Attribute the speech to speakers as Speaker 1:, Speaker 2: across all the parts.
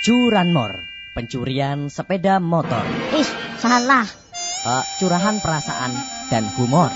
Speaker 1: Curanmor, pencurian sepeda motor.
Speaker 2: Ih, salah.
Speaker 1: Uh, curahan perasaan dan humor.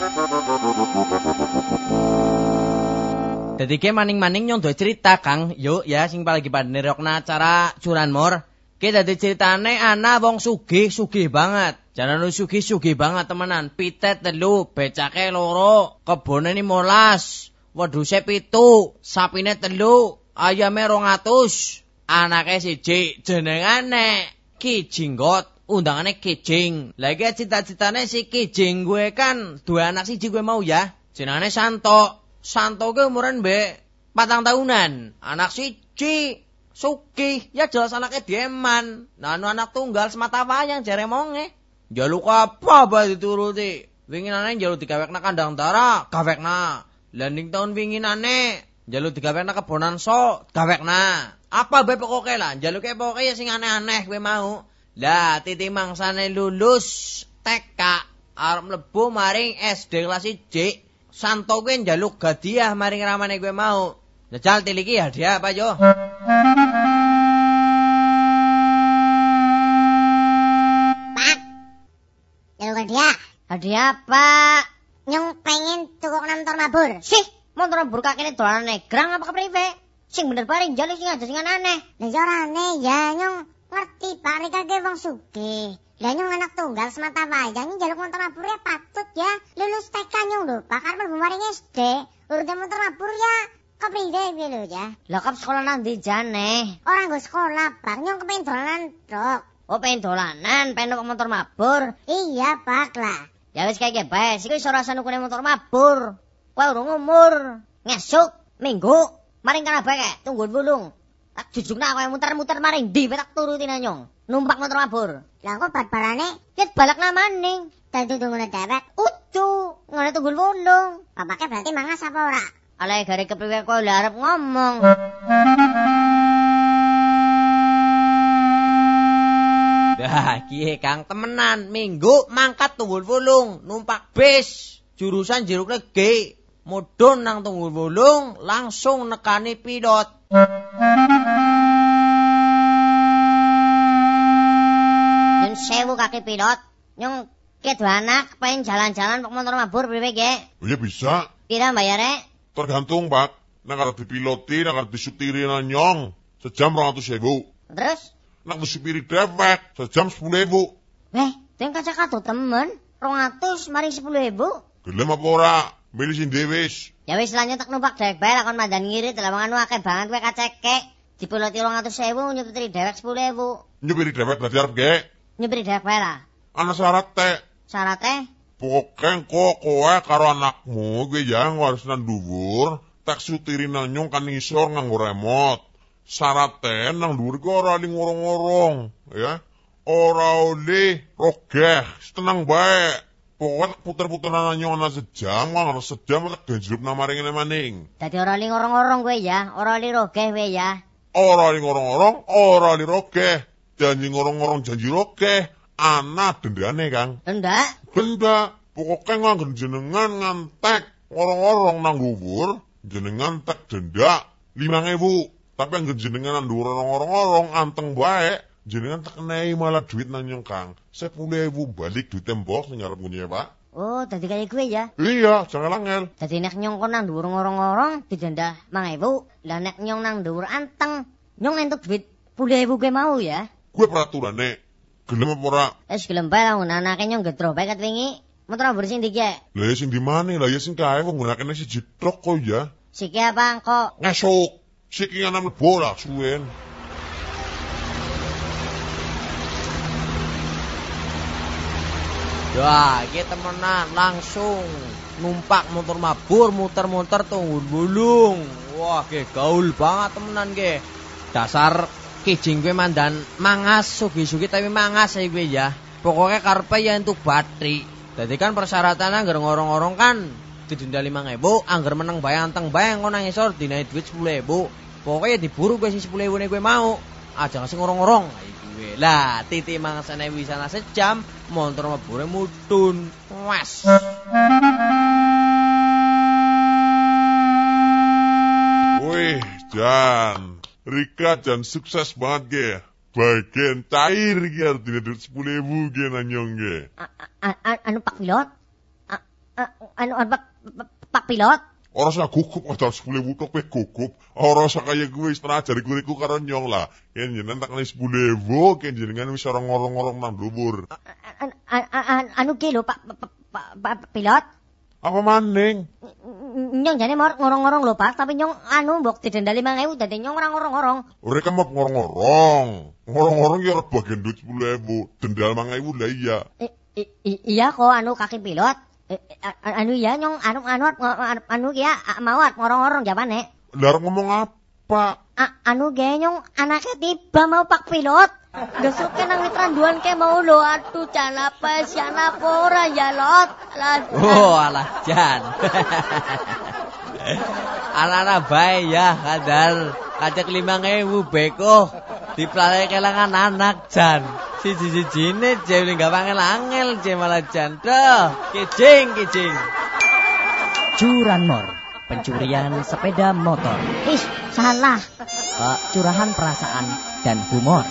Speaker 1: Jadi ke maning-maning nyong cerita Kang, yuk ya sing lagi pada nirokna acara curanmor. Ke dadi ceritane ana wong sugih, sugih banget. Jalan lu sugih, sugih banget temenan. Pitet telu, becake loro, kebone ini molas. Wedhuse pitu, sapine telu, ayame rong atus. Anake siji jenengane Ki Jinggot undangane Kijing. Lagi cita-citane si Kijing gue kan dua anak siji gue mau ya. Jenengane Santo. Santo gue umuran be patang tahunan. Anak siji Suki, ya jelas anaknya Dieman. Nah, anu anak tunggal semata wayang jare monge. Jaluk apa apa dituruti. Winginane jaluk digawekna kandang dara, gawekna. Landing tahun winginane jaluk digawekna kebonan so, gawekna. Apa bae pokoke lah, jaluke pokoke ya sing aneh-aneh kowe mau. Lah titi mangsane lulus TK arep mlebu maring SD kelas 1. Santo kuwi njaluk hadiah maring ramane kowe mau. Jajal tiliki hadiah apa yo?
Speaker 2: Pak. Jaluk hadiah.
Speaker 3: Hadiah apa?
Speaker 2: Nyong pengen tuku motor mabur.
Speaker 3: Sih, motor mabur kakeknya dolanan negrang apa kepriwe? Sing bener paring jaluk sing aja sing aneh.
Speaker 2: Lah ya ora aneh ya nyong ngerti Pak Rika ge wong sugih. Lah nyong anak tunggal semata wayang jaluk motor mabur ya patut ya. Lulus TK nyong lho, Pak karep mlebu maring SD. Urutan motor mabur ya kepriwe piye lho ya.
Speaker 3: Lah kap sekolah nang ndi jane?
Speaker 2: Ora nggo sekolah, Pak. Nyong kepengin dolanan truk.
Speaker 3: Oh, pengen dolanan, pengen numpak motor mabur.
Speaker 2: Iya, Pak lah.
Speaker 3: Ya wis kaya bae, sik iso rasa nukune motor mabur. Kowe urung umur, ngesuk, minggu, maring kana bae tunggu bulung. Tak jujukna kowe muter-muter maring ndi tak turutin anyong. Numpak motor mabur.
Speaker 2: Lah kok bal-balane
Speaker 3: Ya balak namaning.
Speaker 2: dadi tunggu dewek.
Speaker 3: Udu, ngene tunggu bulung.
Speaker 2: Bapaknya berarti mangas apa ora?
Speaker 3: Alay gare kepriwe kowe lha arep ngomong.
Speaker 1: Dah, kiye Kang temenan minggu mangkat tunggul wulung numpak bis jurusan jeruk legi mudhun nang tunggul wulung langsung nekani pilot.
Speaker 3: Yen sewu kaki pilot, nyong ke dua anak pengen jalan-jalan pak motor mabur priwe ge?
Speaker 4: Oh, ya bisa.
Speaker 3: Pira bayare?
Speaker 4: Tergantung, Pak. Nak arep dipiloti, nak arep disupiri nanyong. Sejam 200 ribu.
Speaker 3: Terus?
Speaker 4: Nak disupiri dewek, sejam 10 ribu.
Speaker 3: Weh, ting kaca kado temen, rong atus maring sepuluh ribu.
Speaker 4: Gelem apa ora? Sing dhewe wis.
Speaker 3: Ya wis lanjut tak numpak dewek bae lakon mandan ngirit dalam anu akeh banget kowe kaceke. Dipiloti rong atus sewu, nyupiri dewek sepuluh ribu.
Speaker 4: Nyupiri dewek berarti arep ge.
Speaker 3: Nyupiri dewek bae lah.
Speaker 4: Ana syarat teh.
Speaker 3: Syaratnya?
Speaker 4: Pokoknya kok kowe karo anakmu gue jangan harus nang dhuwur, tak sutiri nang nyong kan ngisor nganggo remote. Syaratnya nang dhuwur ku ora li ngorong-ngorong, ya. Ora oleh rogeh, tenang bae. Pokoknya puter-puter nang nyong ana sejam, nang sejam tak genjlup nang maring ngene maning.
Speaker 3: Dadi ora li ngorong-ngorong kowe ya, ora li rogeh kowe ya.
Speaker 4: Ora li ngorong-ngorong, ora li rogeh. Janji ngorong-ngorong janji rogeh. Ana dendane, Kang.
Speaker 3: Enggak.
Speaker 4: Benda, pokoknya nganggen jenengan ngantek orang-orang nang dhuwur, jenengan tek denda lima ewu. Tapi anggen jenengan orang-orang anteng bae, jenengan tak kenai malah duit nang nyong kang. Sepuluh ewu balik duit tembok sing ngarep ngene pak.
Speaker 3: Oh, dadi kaya kowe ya.
Speaker 4: Iya, jangan langel.
Speaker 3: Dadi nek nyong kon nang dhuwur ngorong-ngorong didenda 5000. Lah nek nyong nang dhuwur anteng, nyong entuk duit 10000 kowe mau ya.
Speaker 4: Gue peraturan nek, gelem apa ora?
Speaker 3: Wis gelem bae lah anake nyong gedro bae kat wingi. Motor mabur sing ndi ki?
Speaker 4: Lah ya sing di mana? Lah ya sing kae wong nggunakane siji truk kok ya.
Speaker 3: Siki apa kok?
Speaker 4: Ngesuk. Siki ana mlebu lah suwen.
Speaker 1: Wah, kita temenan langsung numpak motor mabur muter-muter tunggul bulung. Wah, ke gaul banget temenan ke. Dasar kijing gue mandan mangas sugi-sugi tapi mangas ya gue ya. Pokoknya karpe ya untuk bateri. Jadi kan persyaratannya anggar ngorong-ngorong kan didenda lima ribu, anggar menang bayang teng bayang kau nangis sor dinaik duit sepuluh ribu. Pokoknya diburu gue si sepuluh ribu nih gue mau. Aja ngasih ngorong-ngorong. Gue lah titi mangsane wisana sejam motor mabure mudun. Wes.
Speaker 4: Wih, Jan. Rika Jan sukses banget ge. bagian cair iki artine duit 10.000 ki nang nyong ki.
Speaker 3: A- a- a- anu Pak Pilot? Anu anu, Pak- Pak Pilot?
Speaker 4: Ora usah gugup ada 10.000 tok pe gugup. Ora usah kaya kuwi wis tenan ajari kuriku karo nyong lah. Yen jenengan tak kene 10.000 ken jenengan wis ora ngorong-ngorong nang dhuwur.
Speaker 3: An- an- an- anu ki lho Pak Pak Pilot?
Speaker 4: Apa maning?
Speaker 3: Nyong jane mor ngorong-ngorong lho Pak, tapi nyong anu mbok didenda 5000 dadi nyong ora ngorong-ngorong.
Speaker 4: Ora kan mau ngorong-ngorong. Ngorong-ngorong ya ora bagian duit 10.000. Dendal 5.000 lah iya.
Speaker 3: Iya kok anu kaki pilot. Eh, eh, anu ya nyong anu anu anu, anu ya mau ngorong-ngorong jawabane.
Speaker 4: Lah arep ngomong apa?
Speaker 3: A- anu ge nyong anaknya tiba mau Pak Pilot. Gesuk ke nang mitranduan ke mau lo aduh jan apa sian apa ora ya lot.
Speaker 1: Oh, alah jan. Anak-anak bae ya kadal kacek lima ngewu beko dipelai kelangan anak jan siji sijine jeli nggak panggil angel je malah jan Duh, kicing kicing
Speaker 5: Curanmor, pencurian sepeda motor,
Speaker 3: ih salah.
Speaker 5: eh, curahan perasaan dan humor.